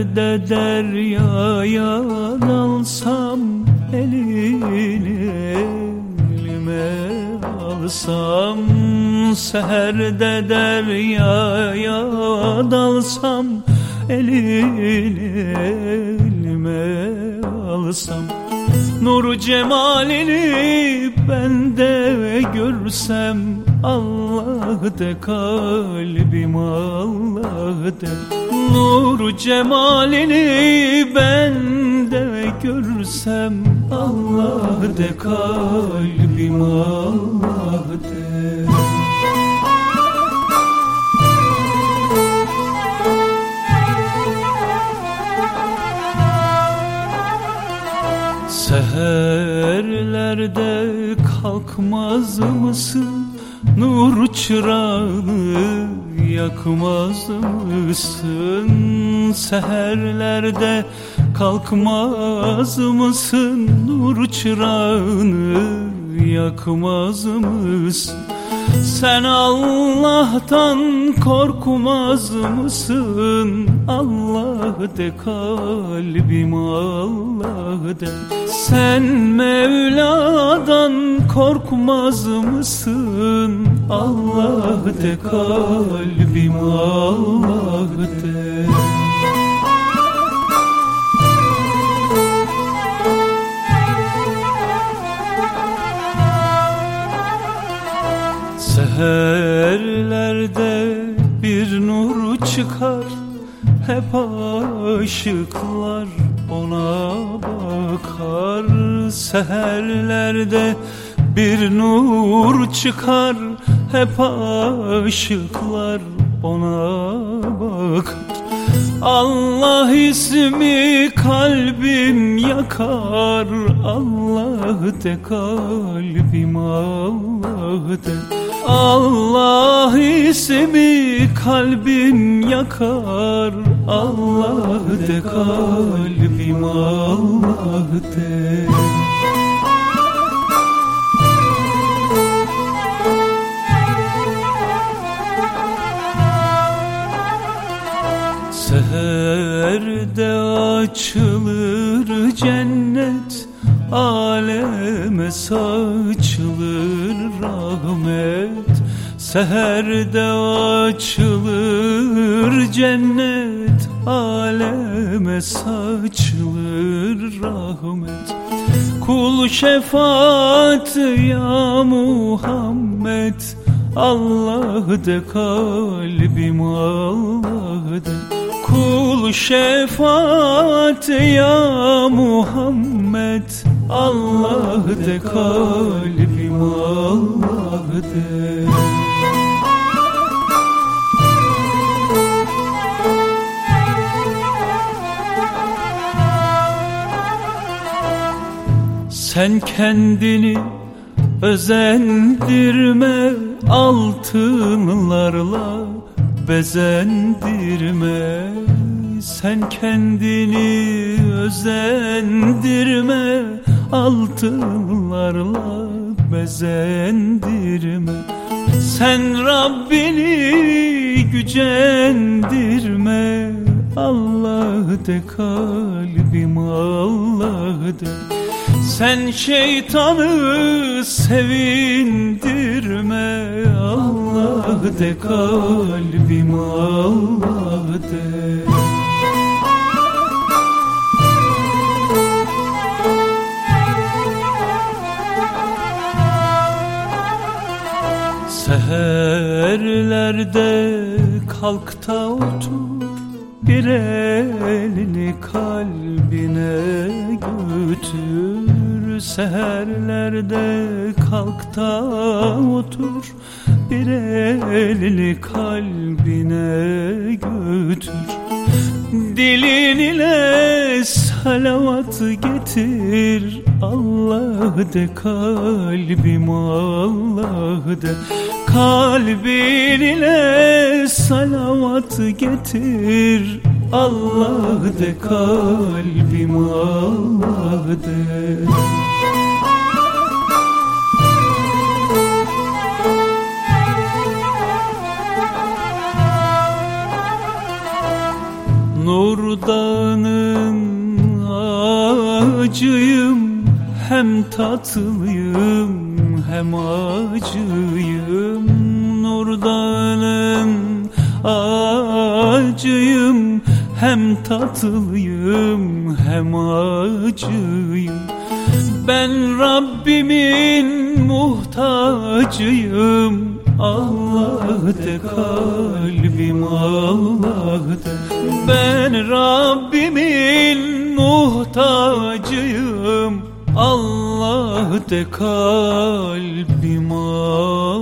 Seherde deryaya dalsam elini elime alsam Seherde deryaya dalsam elini elime alsam. Nur cemalini bende görsem Allah de kalbim Allah de Nur cemalini bende görsem Allah de kalbim Allah de Seherlerde kalkmaz mısın Nur çırağını yakmaz mısın? Seherlerde kalkmaz mısın? Nur çırağını yakmaz mısın sen Allah'tan korkmaz mısın? Allah de kalbim Allah de Sen Mevla'dan korkmaz mısın? Allah de kalbim Allah de Seherlerde bir nur çıkar Hep aşıklar ona bakar. Seherlerde bir nur çıkar Hep aşıklar ona bakar. Allah ismi kalbim yakar Allah de kalbim Allah de Allah ismi kalbim yakar Allah de kalbim Allah de. Seherde açılır cennet Aleme saçılır rahmet Seherde açılır cennet Aleme saçılır rahmet. Kul şefaat ya Muhammed Allah de kalbim Allah de Kul şefaat ya Muhammed Allah de kalbim Allah de Sen kendini özendirme altınlarla bezendirme. Sen kendini özendirme altınlarla bezendirme sen Rabbini gücendirme. Allah de kalbim Allah de sen şeytanı sevindirme. Allah de kalbim Allah de Seherlerde kalk da otur Bir elini kalbine götür. Seherlerde kalk da otur Bir elini kalbine götür. Dilin ile salavat getir. Allah de kalbim Allah de Kalbin ile salavat getir. Allah de kalbim Allah de acıyım hem tatlıyım hem acıyım. Nurdanım acıyım hem tatlıyım hem acıyım. Ben Rabbimin muhtacıyım Allah de kalbim Allah de Ben Rabbimin ah de kalbim ah